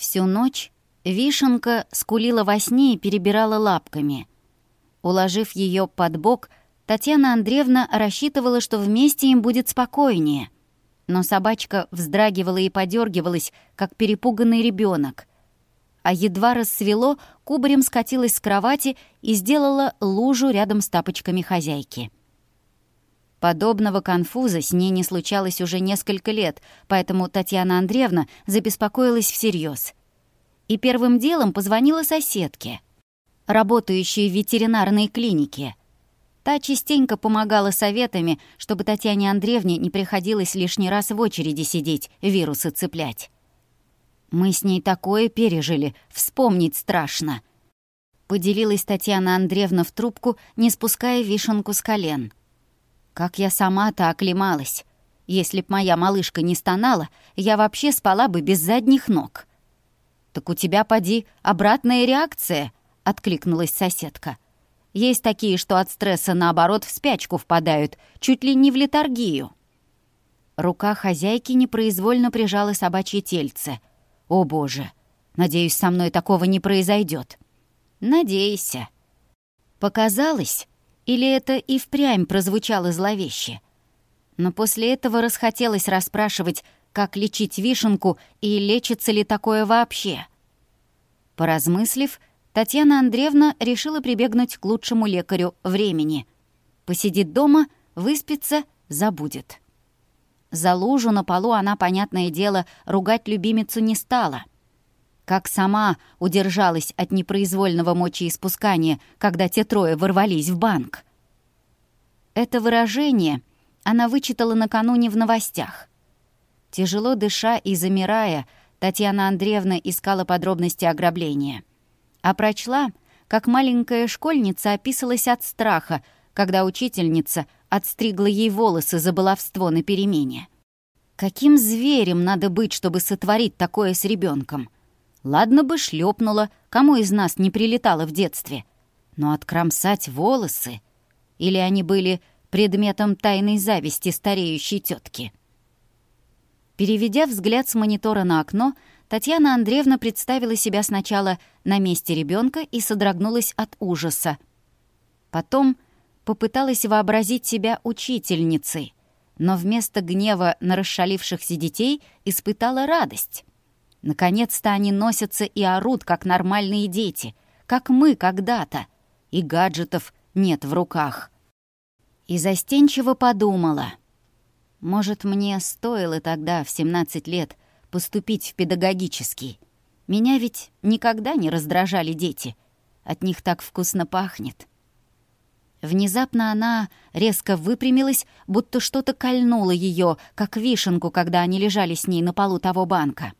Всю ночь вишенка скулила во сне и перебирала лапками. Уложив ее под бок, Татьяна Андреевна рассчитывала, что вместе им будет спокойнее. Но собачка вздрагивала и подергивалась, как перепуганный ребенок. А едва рассвело, кубарем скатилась с кровати и сделала лужу рядом с тапочками хозяйки. Подобного конфуза с ней не случалось уже несколько лет, поэтому Татьяна Андреевна забеспокоилась всерьез. И первым делом позвонила соседке, работающей в ветеринарной клинике. Та частенько помогала советами, чтобы Татьяне Андреевне не приходилось лишний раз в очереди сидеть, вирусы цеплять. «Мы с ней такое пережили, вспомнить страшно», — поделилась Татьяна Андреевна в трубку, не спуская вишенку с колен — как я сама-то оклемалась. Если б моя малышка не стонала, я вообще спала бы без задних ног. «Так у тебя, поди, обратная реакция», — откликнулась соседка. «Есть такие, что от стресса, наоборот, в спячку впадают, чуть ли не в летаргию». Рука хозяйки непроизвольно прижала собачье тельце. «О, боже! Надеюсь, со мной такого не произойдет. «Надейся». Показалось, или это и впрямь прозвучало зловеще? Но после этого расхотелось расспрашивать, как лечить вишенку и лечится ли такое вообще. Поразмыслив, Татьяна Андреевна решила прибегнуть к лучшему лекарю времени. Посидит дома, выспится, забудет. За лужу на полу она, понятное дело, ругать любимицу не стала как сама удержалась от непроизвольного мочеиспускания, когда те трое ворвались в банк. Это выражение она вычитала накануне в новостях. Тяжело дыша и замирая, Татьяна Андреевна искала подробности ограбления. А прочла, как маленькая школьница описалась от страха, когда учительница отстригла ей волосы за баловство на перемене. Каким зверем надо быть, чтобы сотворить такое с ребенком? Ладно бы шлепнула, кому из нас не прилетало в детстве. Но откромсать волосы... Или они были предметом тайной зависти стареющей тетки? Переведя взгляд с монитора на окно, Татьяна Андреевна представила себя сначала на месте ребенка и содрогнулась от ужаса. Потом попыталась вообразить себя учительницей, но вместо гнева на расшалившихся детей испытала радость. Наконец-то они носятся и орут, как нормальные дети, как мы когда-то, и гаджетов нет в руках. И застенчиво подумала. Может, мне стоило тогда, в 17 лет, поступить в педагогический. Меня ведь никогда не раздражали дети. От них так вкусно пахнет. Внезапно она резко выпрямилась, будто что-то кольнуло ее, как вишенку, когда они лежали с ней на полу того банка.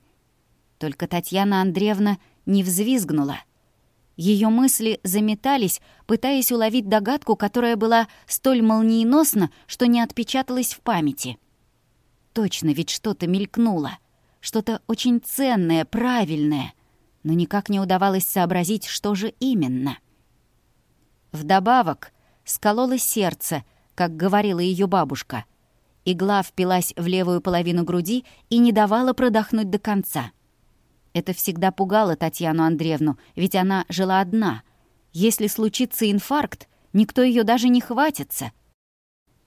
Только Татьяна Андреевна не взвизгнула. Ее мысли заметались, пытаясь уловить догадку, которая была столь молниеносна, что не отпечаталась в памяти. Точно ведь что-то мелькнуло, что-то очень ценное, правильное, но никак не удавалось сообразить, что же именно. Вдобавок скололо сердце, как говорила ее бабушка. Игла впилась в левую половину груди и не давала продохнуть до конца — это всегда пугало Татьяну Андреевну, ведь она жила одна. Если случится инфаркт, никто ее даже не хватится.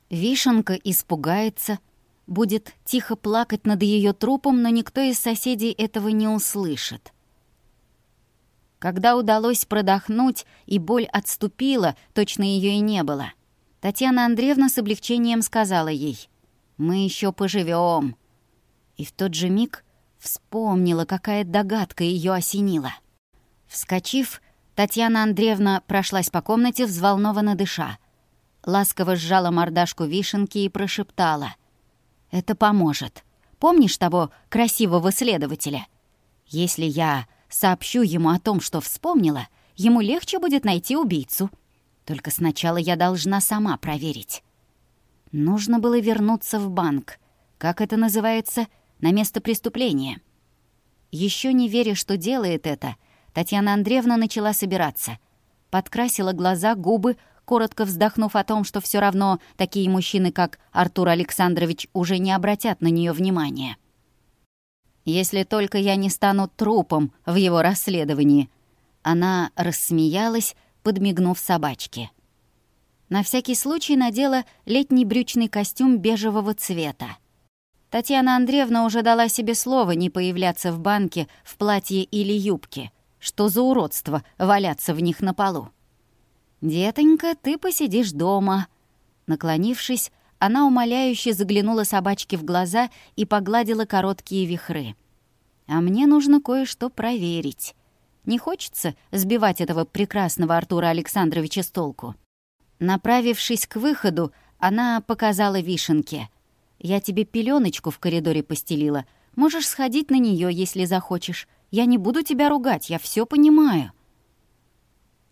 Вишенка испугается, будет тихо плакать над ее трупом, но никто из соседей этого не услышит. Когда удалось продохнуть и боль отступила, точно ее и не было. Татьяна Андреевна с облегчением сказала ей, «Мы еще поживем». И в тот же миг Вспомнила, какая догадка ее осенила. Вскочив, Татьяна Андреевна прошлась по комнате, взволнованно дыша. Ласково сжала мордашку вишенки и прошептала. «Это поможет. Помнишь того красивого следователя? Если я сообщу ему о том, что вспомнила, ему легче будет найти убийцу. Только сначала я должна сама проверить». Нужно было вернуться в банк. Как это называется? на место преступления. Еще не веря, что делает это, Татьяна Андреевна начала собираться. Подкрасила глаза, губы, коротко вздохнув о том, что все равно такие мужчины, как Артур Александрович, уже не обратят на нее внимания. «Если только я не стану трупом в его расследовании», она рассмеялась, подмигнув собачке. На всякий случай надела летний брючный костюм бежевого цвета. Татьяна Андреевна уже дала себе слово не появляться в банке в платье или юбке. Что за уродство валяться в них на полу? «Детонька, ты посидишь дома». Наклонившись, она умоляюще заглянула собачке в глаза и погладила короткие вихры. «А мне нужно кое-что проверить. Не хочется сбивать этого прекрасного Артура Александровича с толку?» Направившись к выходу, она показала вишенке — «Я тебе пеленочку в коридоре постелила. Можешь сходить на нее, если захочешь. Я не буду тебя ругать, я все понимаю».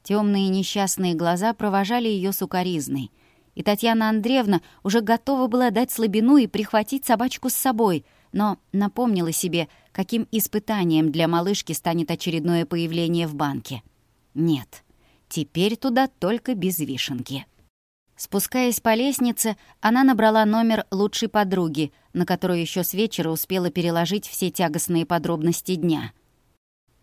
Темные несчастные глаза провожали ее сукоризной. И Татьяна Андреевна уже готова была дать слабину и прихватить собачку с собой, но напомнила себе, каким испытанием для малышки станет очередное появление в банке. Нет, теперь туда только без вишенки. Спускаясь по лестнице, она набрала номер лучшей подруги, на которую еще с вечера успела переложить все тягостные подробности дня.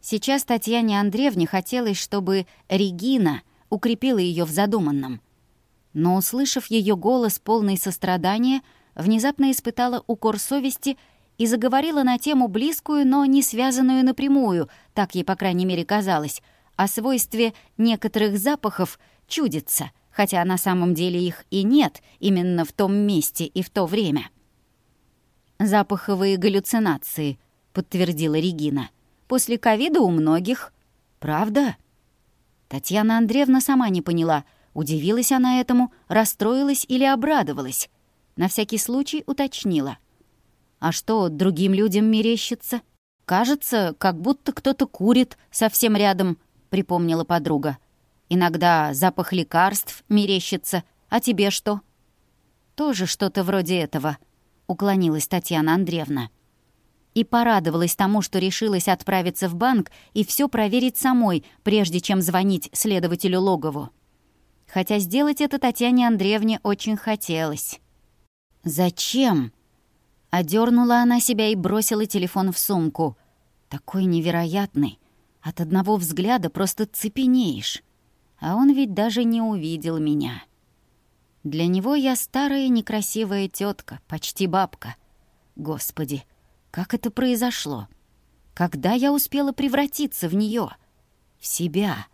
Сейчас Татьяне Андреевне хотелось, чтобы Регина укрепила ее в задуманном. Но, услышав ее голос, полный сострадания, внезапно испытала укор совести и заговорила на тему близкую, но не связанную напрямую, так ей, по крайней мере, казалось, о свойстве некоторых запахов чудится — хотя на самом деле их и нет именно в том месте и в то время. «Запаховые галлюцинации», — подтвердила Регина. «После ковида у многих». «Правда?» Татьяна Андреевна сама не поняла, удивилась она этому, расстроилась или обрадовалась. На всякий случай уточнила. «А что другим людям мерещится?» «Кажется, как будто кто-то курит совсем рядом», — припомнила подруга. Иногда запах лекарств мерещится. А тебе что?» «Тоже что-то вроде этого», — уклонилась Татьяна Андреевна. И порадовалась тому, что решилась отправиться в банк и все проверить самой, прежде чем звонить следователю Логову. Хотя сделать это Татьяне Андреевне очень хотелось. «Зачем?» Одернула она себя и бросила телефон в сумку. «Такой невероятный. От одного взгляда просто цепенеешь» а он ведь даже не увидел меня. Для него я старая некрасивая тетка, почти бабка. Господи, как это произошло? Когда я успела превратиться в нее? В себя.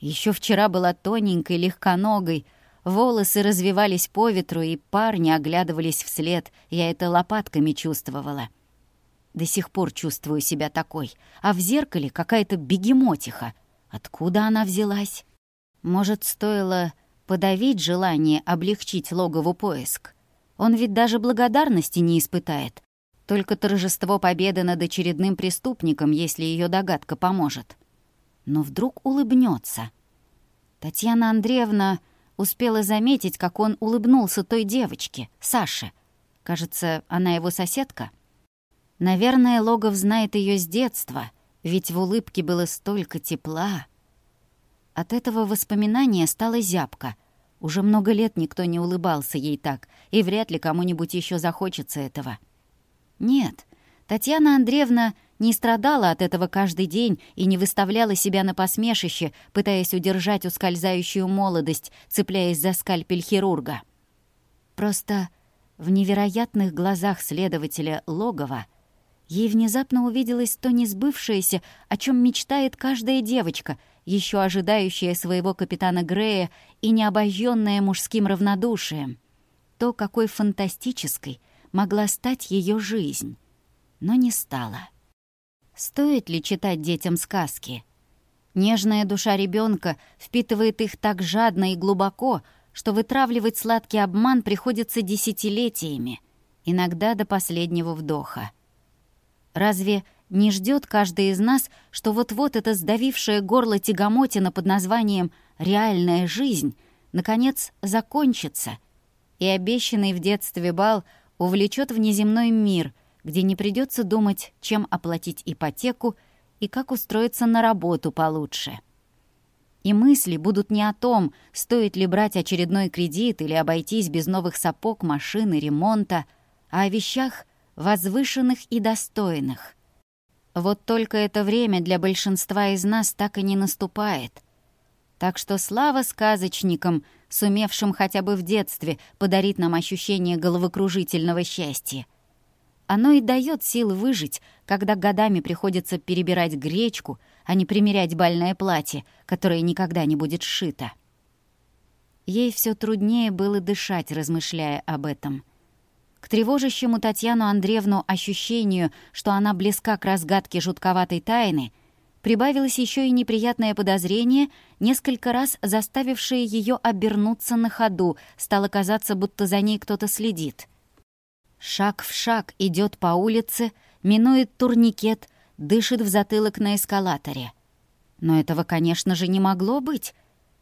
Еще вчера была тоненькой, легконогой, волосы развивались по ветру, и парни оглядывались вслед, я это лопатками чувствовала. До сих пор чувствую себя такой, а в зеркале какая-то бегемотиха. Откуда она взялась? Может, стоило подавить желание облегчить логову поиск? Он ведь даже благодарности не испытает. Только торжество победы над очередным преступником, если ее догадка поможет. Но вдруг улыбнется. Татьяна Андреевна успела заметить, как он улыбнулся той девочке, Саше. Кажется, она его соседка. Наверное, Логов знает ее с детства, ведь в улыбке было столько тепла. От этого воспоминания стала зябко. Уже много лет никто не улыбался ей так, и вряд ли кому-нибудь еще захочется этого. Нет, Татьяна Андреевна не страдала от этого каждый день и не выставляла себя на посмешище, пытаясь удержать ускользающую молодость, цепляясь за скальпель хирурга. Просто в невероятных глазах следователя Логова ей внезапно увиделось то несбывшееся, о чем мечтает каждая девочка — еще ожидающая своего капитана Грея и необожженное мужским равнодушием. То, какой фантастической могла стать ее жизнь, но не стала. Стоит ли читать детям сказки? Нежная душа ребенка впитывает их так жадно и глубоко, что вытравливать сладкий обман приходится десятилетиями, иногда до последнего вдоха. Разве не ждет каждый из нас, что вот-вот эта сдавившая горло тягомотина под названием «реальная жизнь» наконец закончится, и обещанный в детстве бал увлечет в неземной мир, где не придется думать, чем оплатить ипотеку и как устроиться на работу получше. И мысли будут не о том, стоит ли брать очередной кредит или обойтись без новых сапог, машины, ремонта, а о вещах возвышенных и достойных. Вот только это время для большинства из нас так и не наступает. Так что слава сказочникам, сумевшим хотя бы в детстве подарить нам ощущение головокружительного счастья. Оно и дает сил выжить, когда годами приходится перебирать гречку, а не примерять бальное платье, которое никогда не будет сшито. Ей все труднее было дышать, размышляя об этом. К тревожащему Татьяну Андреевну ощущению, что она близка к разгадке жутковатой тайны, прибавилось еще и неприятное подозрение, несколько раз заставившее ее обернуться на ходу, стало казаться, будто за ней кто-то следит. Шаг в шаг идет по улице, минует турникет, дышит в затылок на эскалаторе. Но этого,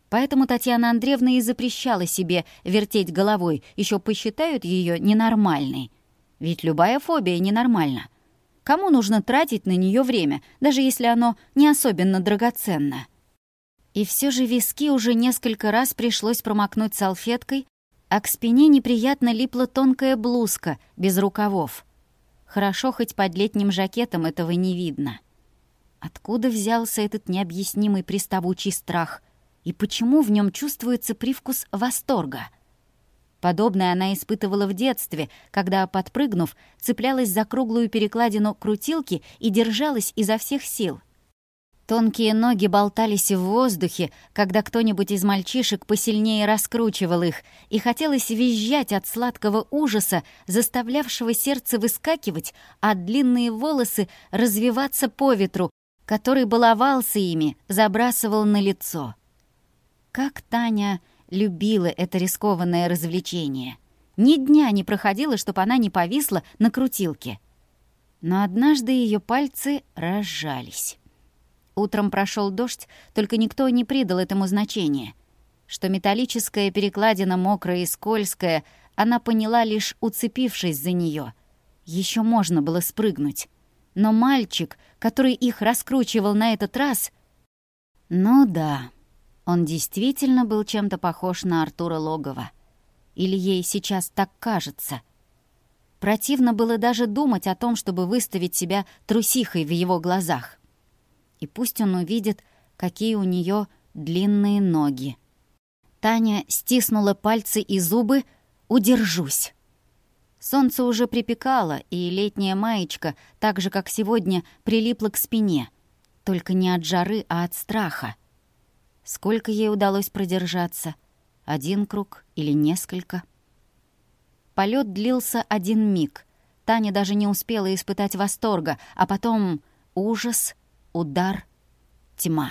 Поэтому Татьяна Андреевна и запрещала себе вертеть головой, еще посчитают ее ненормальной. Ведь любая фобия ненормальна. Кому нужно тратить на нее время, даже если оно не особенно драгоценно? И все же виски уже несколько раз пришлось промокнуть салфеткой, а к спине неприятно липла тонкая блузка без рукавов. Хорошо хоть под летним жакетом этого не видно. Откуда взялся этот необъяснимый приставучий страх? и почему в нем чувствуется привкус восторга. Подобное она испытывала в детстве, когда, подпрыгнув, цеплялась за круглую перекладину крутилки и держалась изо всех сил. Тонкие ноги болтались в воздухе, когда кто-нибудь из мальчишек посильнее раскручивал их, и хотелось визжать от сладкого ужаса, заставлявшего сердце выскакивать, а длинные волосы развиваться по ветру, который баловался ими, забрасывал на лицо. Как Таня любила это рискованное развлечение. Ни дня не проходило, чтобы она не повисла на крутилке. Но однажды ее пальцы разжались. Утром прошел дождь, только никто не придал этому значения. Что металлическая перекладина мокрая и скользкая, она поняла лишь уцепившись за нее. Еще можно было спрыгнуть. Но мальчик, который их раскручивал на этот раз... Ну да... Он действительно был чем-то похож на Артура Логова. Или ей сейчас так кажется. Противно было даже думать о том, чтобы выставить себя трусихой в его глазах. И пусть он увидит, какие у нее длинные ноги. Таня стиснула пальцы и зубы «Удержусь». Солнце уже припекало, и летняя маечка, так же, как сегодня, прилипла к спине. Только не от жары, а от страха. Сколько ей удалось продержаться? Один круг или несколько? Полет длился один миг. Таня даже не успела испытать восторга, а потом ужас, удар, тьма.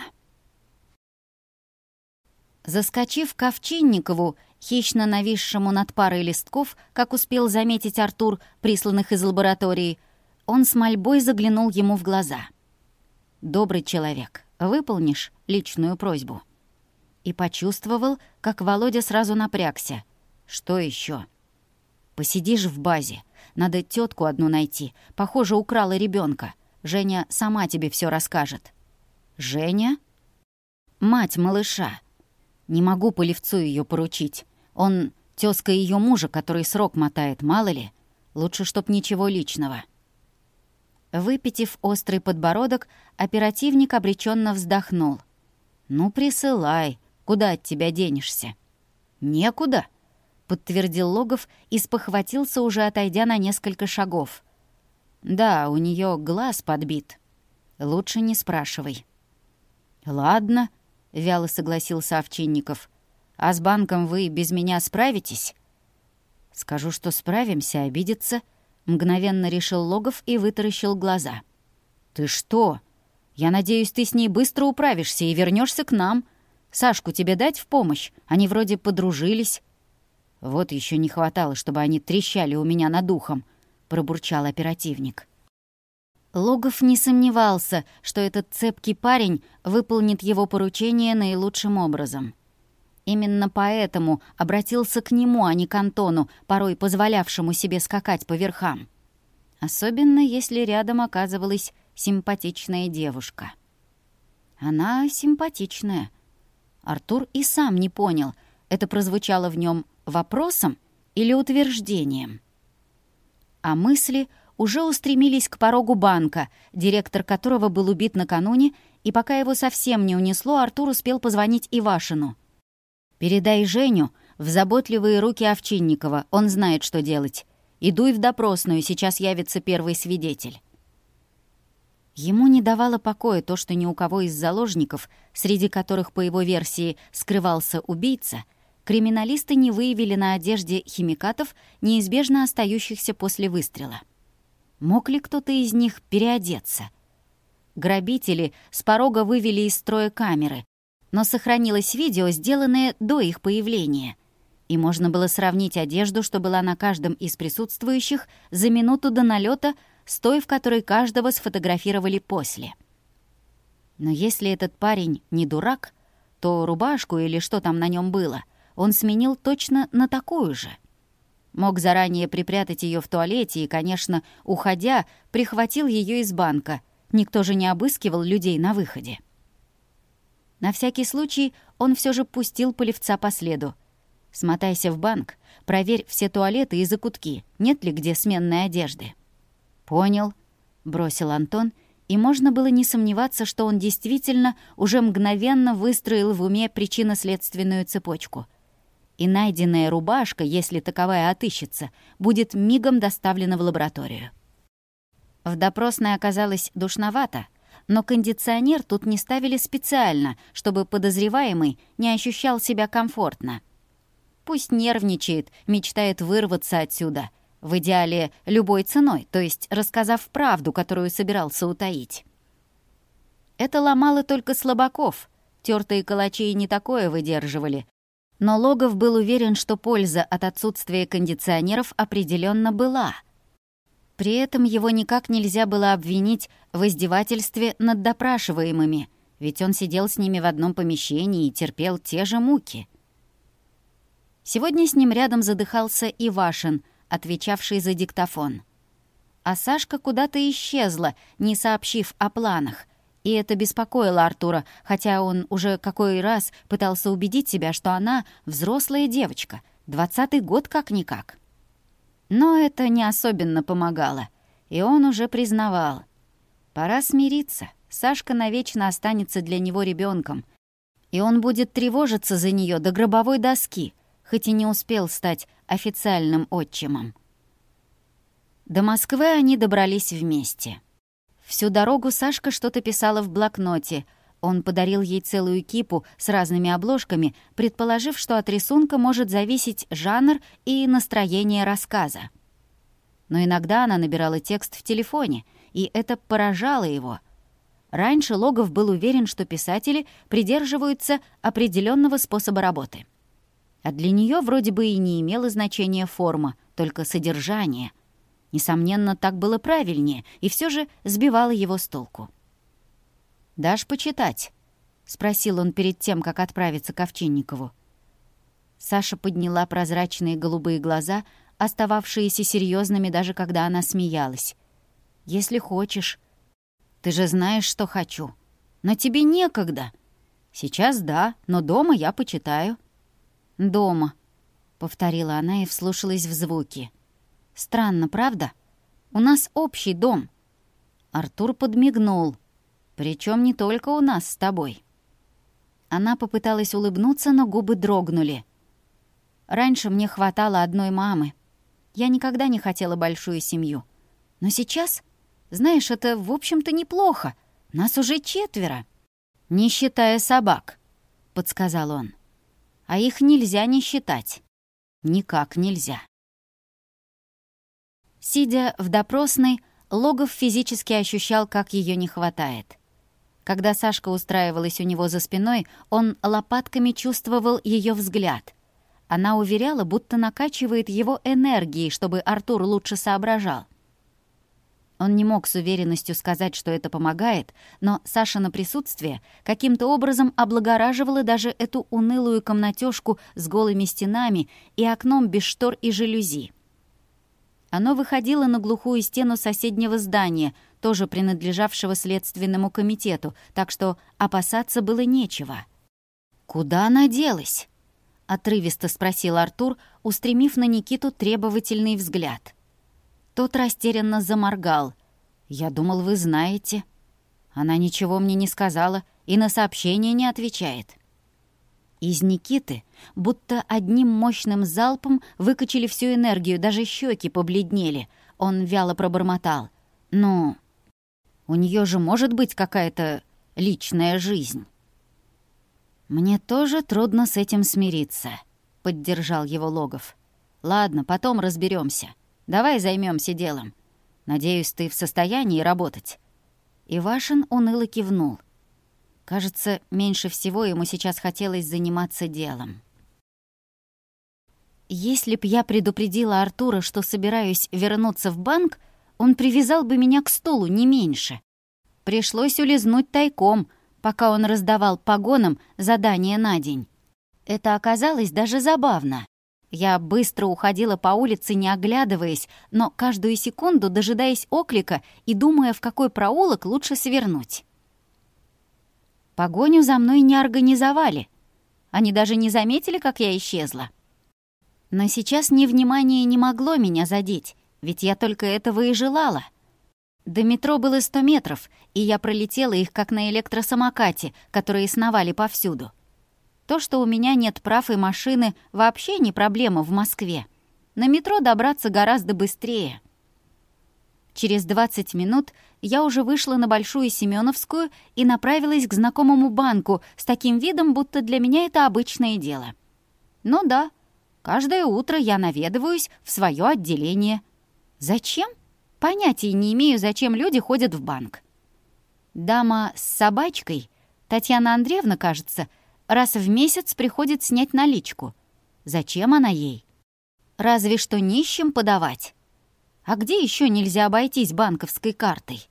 Заскочив к Овчинникову, хищно нависшему над парой листков, как успел заметить Артур, присланных из лаборатории, он с мольбой заглянул ему в глаза. «Добрый человек, выполнишь личную просьбу?» и почувствовал, как Володя сразу напрягся. «Что еще? «Посидишь в базе. Надо тетку одну найти. Похоже, украла ребенка. Женя сама тебе все расскажет». «Женя?» «Мать малыша. Не могу Полевцу ее поручить. Он тезка ее мужа, который срок мотает, мало ли. Лучше, чтоб ничего личного». Выпитив острый подбородок, оперативник обреченно вздохнул. «Ну, присылай куда от тебя денешься?» «Некуда», — подтвердил Логов и спохватился, уже отойдя на несколько шагов. «Да, у нее глаз подбит. Лучше не спрашивай». «Ладно», — вяло согласился Овчинников. «А с банком вы без меня справитесь?» «Скажу, что справимся, обидится», — мгновенно решил Логов и вытаращил глаза. «Ты что? Я надеюсь, ты с ней быстро управишься и вернешься к нам», — Сашку тебе дать в помощь? Они вроде подружились». «Вот еще не хватало, чтобы они трещали у меня над духом, пробурчал оперативник. Логов не сомневался, что этот цепкий парень выполнит его поручение наилучшим образом. Именно поэтому обратился к нему, а не к Антону, порой позволявшему себе скакать по верхам. Особенно, если рядом оказывалась симпатичная девушка. Она симпатичная, Артур и сам не понял, это прозвучало в нем вопросом или утверждением. А мысли уже устремились к порогу банка, директор которого был убит накануне, и пока его совсем не унесло, Артур успел позвонить Ивашину. «Передай Женю в заботливые руки Овчинникова, он знает, что делать. И дуй в допросную, сейчас явится первый свидетель». Ему не давало покоя то, что ни у кого из заложников, среди которых, по его версии, скрывался убийца, криминалисты не выявили на одежде химикатов, неизбежно остающихся после выстрела. Мог ли кто-то из них переодеться? Грабители с порога вывели из строя камеры, но сохранилось видео, сделанное до их появления. И можно было сравнить одежду, что была на каждом из присутствующих, за минуту до налета – с той, в которой каждого сфотографировали после. Но если этот парень не дурак, то рубашку или что там на нем было, он сменил точно на такую же. Мог заранее припрятать ее в туалете и, конечно, уходя, прихватил ее из банка. Никто же не обыскивал людей на выходе. На всякий случай он все же пустил полевца по следу. Смотайся в банк, проверь все туалеты и закутки, нет ли где сменной одежды. «Понял», — бросил Антон, и можно было не сомневаться, что он действительно уже мгновенно выстроил в уме причинно-следственную цепочку. И найденная рубашка, если таковая отыщется, будет мигом доставлена в лабораторию. В допросной оказалось душновато, но кондиционер тут не ставили специально, чтобы подозреваемый не ощущал себя комфортно. Пусть нервничает, мечтает вырваться отсюда — в идеале любой ценой, то есть рассказав правду, которую собирался утаить. Это ломало только слабаков, тертые калачи не такое выдерживали. Но Логов был уверен, что польза от отсутствия кондиционеров определенно была. При этом его никак нельзя было обвинить в издевательстве над допрашиваемыми, ведь он сидел с ними в одном помещении и терпел те же муки. Сегодня с ним рядом задыхался Ивашин — отвечавший за диктофон. А Сашка куда-то исчезла, не сообщив о планах. И это беспокоило Артура, хотя он уже какой раз пытался убедить себя, что она взрослая девочка, двадцатый год как-никак. Но это не особенно помогало, и он уже признавал. Пора смириться, Сашка навечно останется для него ребенком, и он будет тревожиться за нее до гробовой доски — хоть и не успел стать официальным отчимом. До Москвы они добрались вместе. Всю дорогу Сашка что-то писала в блокноте. Он подарил ей целую кипу с разными обложками, предположив, что от рисунка может зависеть жанр и настроение рассказа. Но иногда она набирала текст в телефоне, и это поражало его. Раньше Логов был уверен, что писатели придерживаются определенного способа работы — а для нее вроде бы и не имела значения форма, только содержание. Несомненно, так было правильнее, и все же сбивало его с толку. «Дашь почитать?» — спросил он перед тем, как отправиться к Овчинникову. Саша подняла прозрачные голубые глаза, остававшиеся серьезными даже когда она смеялась. «Если хочешь. Ты же знаешь, что хочу. Но тебе некогда. Сейчас да, но дома я почитаю». «Дома», — повторила она и вслушалась в звуки. «Странно, правда? У нас общий дом». Артур подмигнул. «Причем не только у нас с тобой». Она попыталась улыбнуться, но губы дрогнули. «Раньше мне хватало одной мамы. Я никогда не хотела большую семью. Но сейчас, знаешь, это, в общем-то, неплохо. Нас уже четверо». «Не считая собак», — подсказал он. а их нельзя не считать. Никак нельзя. Сидя в допросной, Логов физически ощущал, как ее не хватает. Когда Сашка устраивалась у него за спиной, он лопатками чувствовал ее взгляд. Она уверяла, будто накачивает его энергией, чтобы Артур лучше соображал. Он не мог с уверенностью сказать, что это помогает, но Сашина присутствие каким-то образом облагораживало даже эту унылую комнатёжку с голыми стенами и окном без штор и жалюзи. Оно выходило на глухую стену соседнего здания, тоже принадлежавшего Следственному комитету, так что опасаться было нечего. «Куда она делась?» — отрывисто спросил Артур, устремив на Никиту требовательный взгляд. Тот растерянно заморгал. «Я думал, вы знаете». Она ничего мне не сказала и на сообщение не отвечает. Из Никиты будто одним мощным залпом выкачали всю энергию, даже щеки побледнели. Он вяло пробормотал. «Ну, у нее же может быть какая-то личная жизнь». «Мне тоже трудно с этим смириться», — поддержал его Логов. «Ладно, потом разберемся. Давай займемся делом. Надеюсь, ты в состоянии работать». Ивашин уныло кивнул. Кажется, меньше всего ему сейчас хотелось заниматься делом. Если б я предупредила Артура, что собираюсь вернуться в банк, он привязал бы меня к стулу не меньше. Пришлось улизнуть тайком, пока он раздавал погонам задание на день. Это оказалось даже забавно. Я быстро уходила по улице, не оглядываясь, но каждую секунду дожидаясь оклика и думая, в какой проулок лучше свернуть. Погоню за мной не организовали. Они даже не заметили, как я исчезла. Но сейчас невнимание не могло меня задеть, ведь я только этого и желала. До метро было сто метров, и я пролетела их, как на электросамокате, которые сновали повсюду. То, что у меня нет прав и машины, вообще не проблема в Москве. На метро добраться гораздо быстрее. Через 20 минут я уже вышла на Большую Семеновскую и направилась к знакомому банку с таким видом, будто для меня это обычное дело. Ну да, каждое утро я наведываюсь в свое отделение. Зачем? Понятия не имею, зачем люди ходят в банк. Дама с собачкой, Татьяна Андреевна, кажется, — раз в месяц приходит снять наличку. Зачем она ей? Разве что нищим подавать. А где еще нельзя обойтись банковской картой?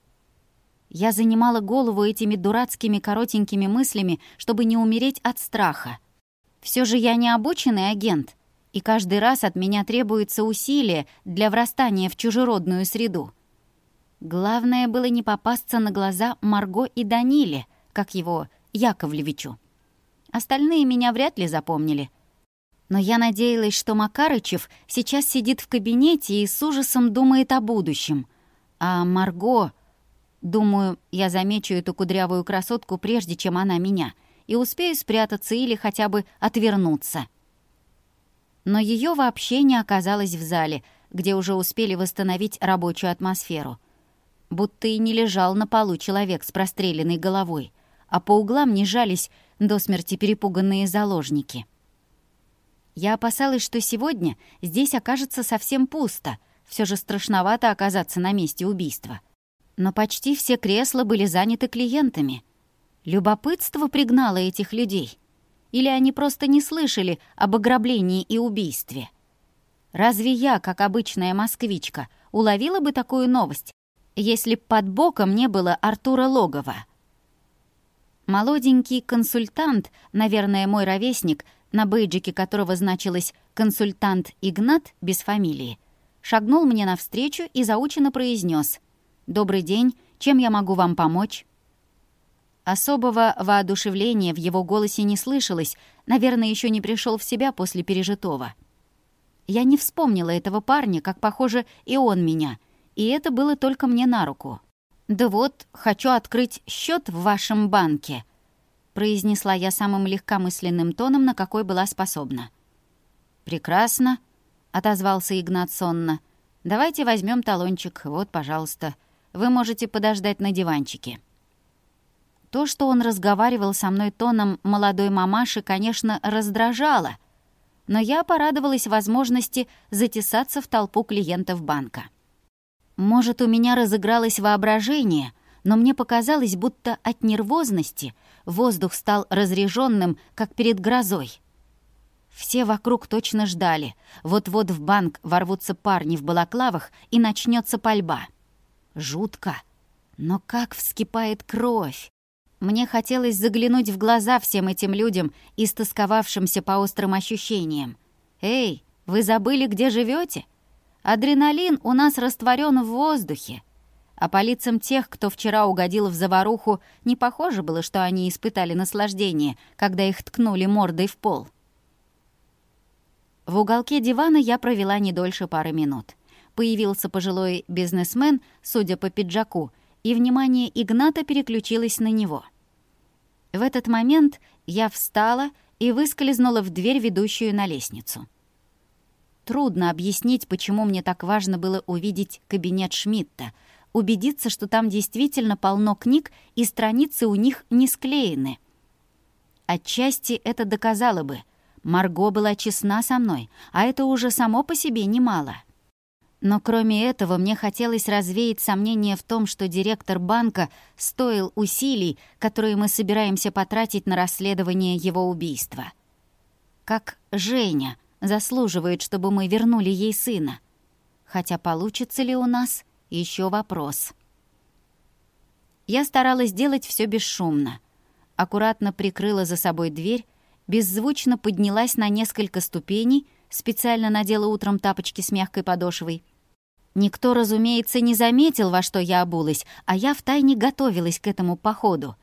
Я занимала голову этими дурацкими коротенькими мыслями, чтобы не умереть от страха. Все же я не обученный агент, и каждый раз от меня требуется усилие для врастания в чужеродную среду. Главное было не попасться на глаза Марго и Даниле, как его Яковлевичу. Остальные меня вряд ли запомнили. Но я надеялась, что Макарычев сейчас сидит в кабинете и с ужасом думает о будущем. А Марго... Думаю, я замечу эту кудрявую красотку, прежде чем она меня, и успею спрятаться или хотя бы отвернуться. Но ее вообще не оказалось в зале, где уже успели восстановить рабочую атмосферу. Будто и не лежал на полу человек с простреленной головой, а по углам не жались до смерти перепуганные заложники. Я опасалась, что сегодня здесь окажется совсем пусто, все же страшновато оказаться на месте убийства. Но почти все кресла были заняты клиентами. Любопытство пригнало этих людей. Или они просто не слышали об ограблении и убийстве. Разве я, как обычная москвичка, уловила бы такую новость, если б под боком не было Артура Логова? Молоденький консультант, наверное, мой ровесник, на бейджике которого значилось «консультант Игнат» без фамилии, шагнул мне навстречу и заученно произнес «Добрый день, чем я могу вам помочь?» Особого воодушевления в его голосе не слышалось, наверное, еще не пришел в себя после пережитого. Я не вспомнила этого парня, как, похоже, и он меня, и это было только мне на руку. Да вот, хочу открыть счет в вашем банке», произнесла я самым легкомысленным тоном, на какой была способна. «Прекрасно», — отозвался Игнат сонно. «Давайте возьмем талончик, вот, пожалуйста. Вы можете подождать на диванчике». То, что он разговаривал со мной тоном молодой мамаши, конечно, раздражало, но я порадовалась возможности затесаться в толпу клиентов банка. Может, у меня разыгралось воображение, но мне показалось, будто от нервозности воздух стал разреженным, как перед грозой. Все вокруг точно ждали. Вот-вот в банк ворвутся парни в балаклавах и начнется пальба. Жутко. Но как вскипает кровь! Мне хотелось заглянуть в глаза всем этим людям, истосковавшимся по острым ощущениям. «Эй, вы забыли, где живете? Адреналин у нас растворен в воздухе. А по лицам тех, кто вчера угодил в заваруху, не похоже было, что они испытали наслаждение, когда их ткнули мордой в пол. В уголке дивана я провела не дольше пары минут. Появился пожилой бизнесмен, судя по пиджаку, и внимание Игната переключилось на него. В этот момент я встала и выскользнула в дверь, ведущую на лестницу. Трудно объяснить, почему мне так важно было увидеть кабинет Шмидта, убедиться, что там действительно полно книг и страницы у них не склеены. Отчасти это доказало бы. Марго была честна со мной, а это уже само по себе немало. Но кроме этого, мне хотелось развеять сомнения в том, что директор банка стоил усилий, которые мы собираемся потратить на расследование его убийства. Как Женя — заслуживает, чтобы мы вернули ей сына. Хотя получится ли у нас, еще вопрос. Я старалась делать все бесшумно. Аккуратно прикрыла за собой дверь, беззвучно поднялась на несколько ступеней, специально надела утром тапочки с мягкой подошвой. Никто, разумеется, не заметил, во что я обулась, а я втайне готовилась к этому походу.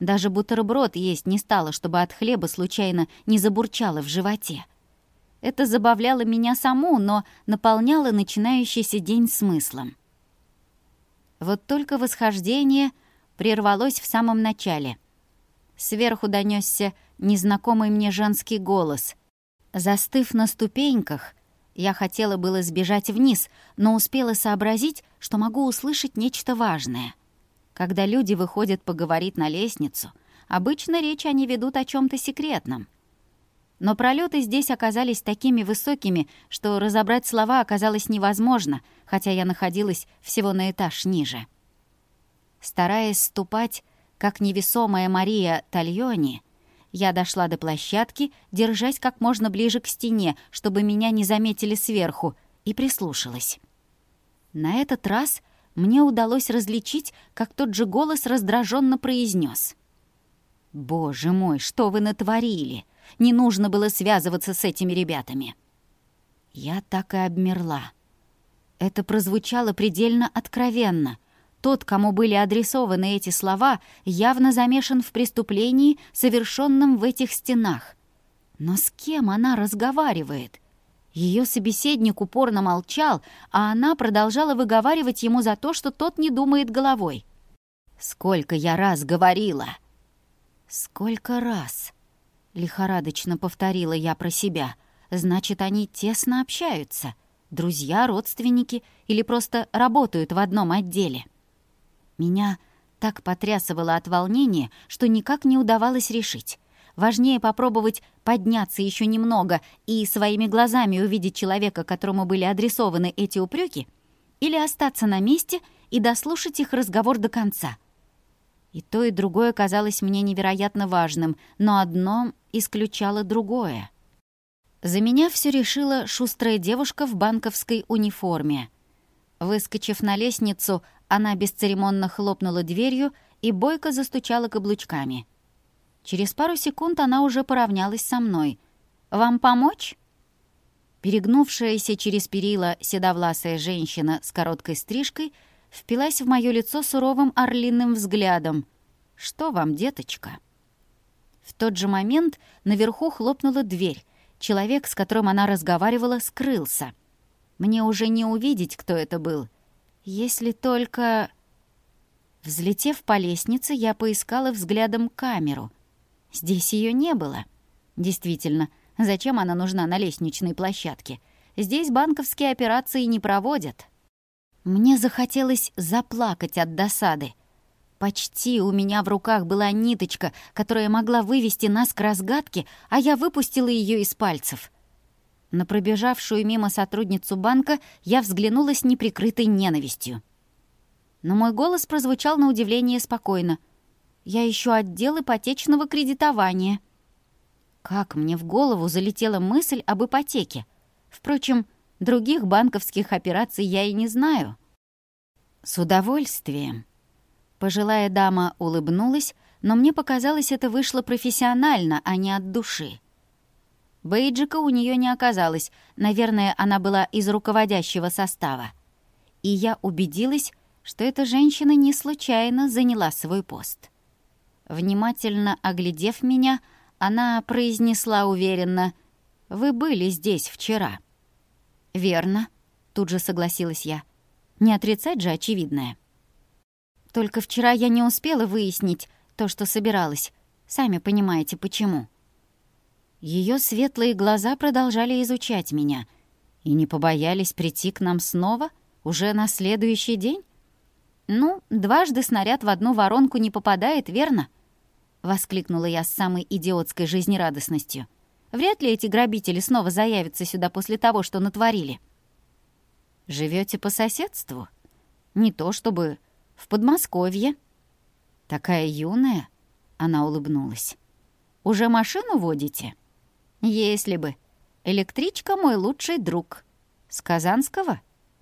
Даже бутерброд есть не стала, чтобы от хлеба случайно не забурчало в животе. Это забавляло меня саму, но наполняло начинающийся день смыслом. Вот только восхождение прервалось в самом начале. Сверху донесся незнакомый мне женский голос. Застыв на ступеньках, я хотела было сбежать вниз, но успела сообразить, что могу услышать нечто важное. Когда люди выходят поговорить на лестницу, обычно речь они ведут о чем то секретном. Но пролеты здесь оказались такими высокими, что разобрать слова оказалось невозможно, хотя я находилась всего на этаж ниже. Стараясь ступать, как невесомая Мария Тальони, я дошла до площадки, держась как можно ближе к стене, чтобы меня не заметили сверху, и прислушалась. На этот раз мне удалось различить, как тот же голос раздраженно произнес — «Боже мой, что вы натворили! Не нужно было связываться с этими ребятами!» Я так и обмерла. Это прозвучало предельно откровенно — тот, кому были адресованы эти слова, явно замешан в преступлении, совершенном в этих стенах. Но с кем она разговаривает? Ее собеседник упорно молчал, а она продолжала выговаривать ему за то, что тот не думает головой. «Сколько я раз говорила!» Сколько раз? Лихорадочно повторила я про себя. Значит, они тесно общаются. Друзья, родственники или просто работают в одном отделе. Меня так потрясывало от волнения, что никак не удавалось решить. Важнее попробовать подняться еще немного и своими глазами увидеть человека, которому были адресованы эти упреки, или остаться на месте и дослушать их разговор до конца — и то, и другое казалось мне невероятно важным, но одно исключало другое. За меня все решила шустрая девушка в банковской униформе. Выскочив на лестницу, она бесцеремонно хлопнула дверью и бойко застучала каблучками. Через пару секунд она уже поравнялась со мной. «Вам помочь?» Перегнувшаяся через перила седовласая женщина с короткой стрижкой — впилась в мое лицо суровым орлиным взглядом. «Что вам, деточка?» В тот же момент наверху хлопнула дверь. Человек, с которым она разговаривала, скрылся. Мне уже не увидеть, кто это был. Если только... Взлетев по лестнице, я поискала взглядом камеру. Здесь ее не было. Действительно, зачем она нужна на лестничной площадке? Здесь банковские операции не проводят. Мне захотелось заплакать от досады. Почти у меня в руках была ниточка, которая могла вывести нас к разгадке, а я выпустила ее из пальцев. На пробежавшую мимо сотрудницу банка я взглянула с неприкрытой ненавистью. Но мой голос прозвучал на удивление спокойно. «Я ищу отдел ипотечного кредитования». Как мне в голову залетела мысль об ипотеке? Впрочем, Других банковских операций я и не знаю». «С удовольствием». Пожилая дама улыбнулась, но мне показалось, это вышло профессионально, а не от души. Бейджика у нее не оказалось, наверное, она была из руководящего состава. И я убедилась, что эта женщина не случайно заняла свой пост. Внимательно оглядев меня, она произнесла уверенно, «Вы были здесь вчера». «Верно», — тут же согласилась я. «Не отрицать же очевидное». «Только вчера я не успела выяснить то, что собиралась. Сами понимаете, почему». Ее светлые глаза продолжали изучать меня и не побоялись прийти к нам снова уже на следующий день. «Ну, дважды снаряд в одну воронку не попадает, верно?» — воскликнула я с самой идиотской жизнерадостностью. Вряд ли эти грабители снова заявятся сюда после того, что натворили. Живете по соседству? Не то чтобы в Подмосковье. Такая юная, она улыбнулась. Уже машину водите? Если бы. Электричка мой лучший друг. С Казанского?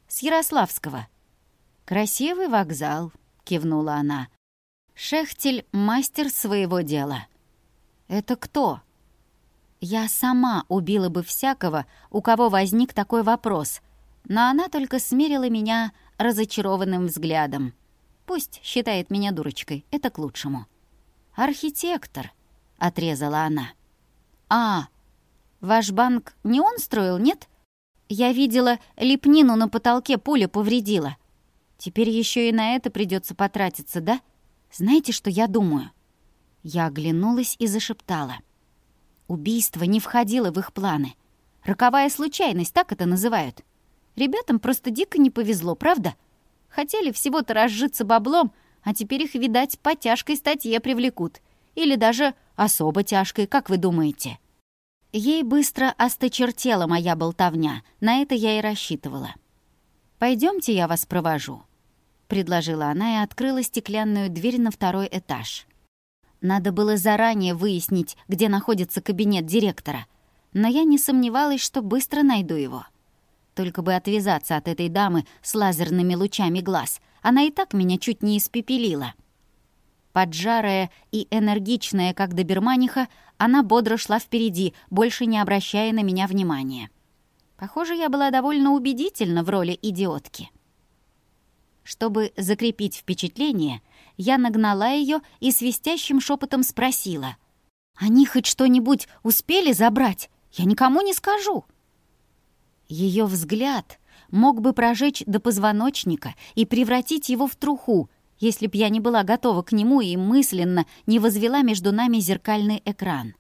С Ярославского. Красивый вокзал, кивнула она. Шехтель — мастер своего дела. Это кто? «Я сама убила бы всякого, у кого возник такой вопрос, но она только смерила меня разочарованным взглядом. Пусть считает меня дурочкой, это к лучшему. «Архитектор», — отрезала она. «А, ваш банк не он строил, нет? Я видела, лепнину на потолке пуля повредила. Теперь еще и на это придется потратиться, да? Знаете, что я думаю?» Я оглянулась и зашептала. Убийство не входило в их планы. Роковая случайность, так это называют. Ребятам просто дико не повезло, правда? Хотели всего-то разжиться баблом, а теперь их, видать, по тяжкой статье привлекут. Или даже особо тяжкой, как вы думаете? Ей быстро осточертела моя болтовня. На это я и рассчитывала. «Пойдемте, я вас провожу», — предложила она и открыла стеклянную дверь на второй этаж. Надо было заранее выяснить, где находится кабинет директора. Но я не сомневалась, что быстро найду его. Только бы отвязаться от этой дамы с лазерными лучами глаз. Она и так меня чуть не испепелила. Поджарая и энергичная, как доберманиха, она бодро шла впереди, больше не обращая на меня внимания. Похоже, я была довольно убедительна в роли идиотки. Чтобы закрепить впечатление — я нагнала ее и свистящим шепотом спросила. «Они хоть что-нибудь успели забрать? Я никому не скажу!» Ее взгляд мог бы прожечь до позвоночника и превратить его в труху, если б я не была готова к нему и мысленно не возвела между нами зеркальный экран.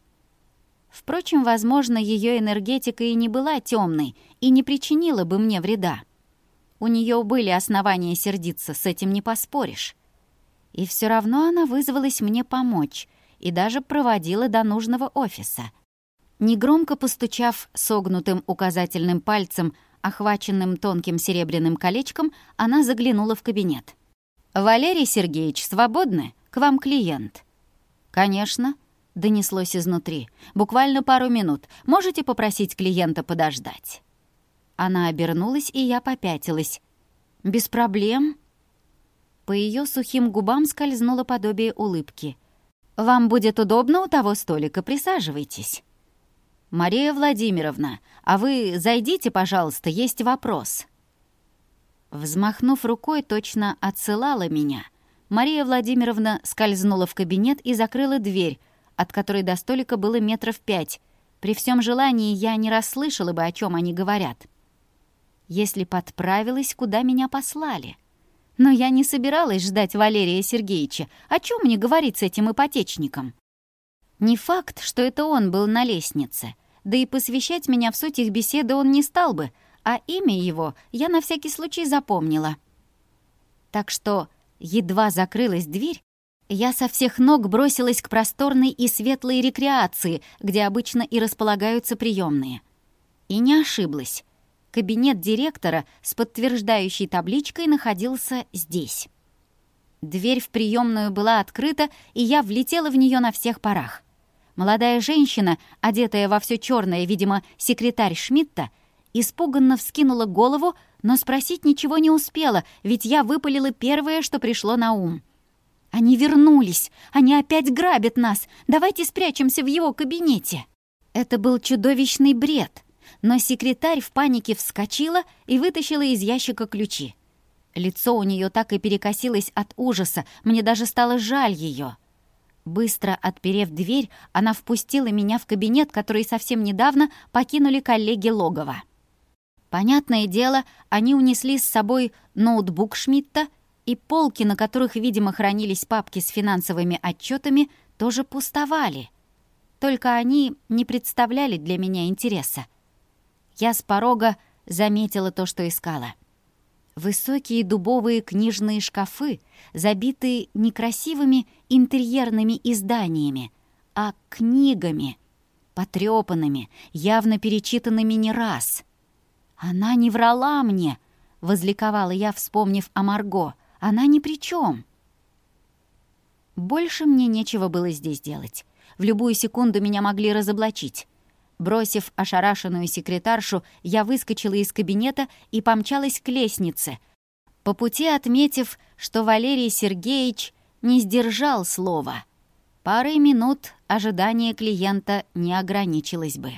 Впрочем, возможно, ее энергетика и не была темной и не причинила бы мне вреда. У нее были основания сердиться, с этим не поспоришь и все равно она вызвалась мне помочь и даже проводила до нужного офиса. Негромко постучав согнутым указательным пальцем, охваченным тонким серебряным колечком, она заглянула в кабинет. «Валерий Сергеевич, свободны? К вам клиент». «Конечно», — донеслось изнутри. «Буквально пару минут. Можете попросить клиента подождать?» Она обернулась, и я попятилась. «Без проблем», по ее сухим губам скользнуло подобие улыбки. «Вам будет удобно у того столика, присаживайтесь». «Мария Владимировна, а вы зайдите, пожалуйста, есть вопрос». Взмахнув рукой, точно отсылала меня. Мария Владимировна скользнула в кабинет и закрыла дверь, от которой до столика было метров пять. При всем желании я не расслышала бы, о чем они говорят. Если подправилась, куда меня послали?» Но я не собиралась ждать Валерия Сергеевича. О чем мне говорить с этим ипотечником? Не факт, что это он был на лестнице. Да и посвящать меня в суть их беседы он не стал бы, а имя его я на всякий случай запомнила. Так что едва закрылась дверь, я со всех ног бросилась к просторной и светлой рекреации, где обычно и располагаются приемные. И не ошиблась. Кабинет директора с подтверждающей табличкой находился здесь. Дверь в приемную была открыта, и я влетела в нее на всех парах. Молодая женщина, одетая во все черное, видимо, секретарь Шмидта, испуганно вскинула голову, но спросить ничего не успела, ведь я выпалила первое, что пришло на ум. «Они вернулись! Они опять грабят нас! Давайте спрячемся в его кабинете!» Это был чудовищный бред, но секретарь в панике вскочила и вытащила из ящика ключи. Лицо у нее так и перекосилось от ужаса, мне даже стало жаль ее. Быстро отперев дверь, она впустила меня в кабинет, который совсем недавно покинули коллеги логова. Понятное дело, они унесли с собой ноутбук Шмидта, и полки, на которых, видимо, хранились папки с финансовыми отчетами, тоже пустовали. Только они не представляли для меня интереса. Я с порога заметила то, что искала. Высокие дубовые книжные шкафы, забитые не красивыми интерьерными изданиями, а книгами, потрепанными, явно перечитанными не раз — «Она не врала мне!» — возликовала я, вспомнив о Марго. «Она ни при чем. Больше мне нечего было здесь делать. В любую секунду меня могли разоблачить. Бросив ошарашенную секретаршу, я выскочила из кабинета и помчалась к лестнице, по пути отметив, что Валерий Сергеевич не сдержал слова. Пары минут ожидания клиента не ограничилось бы.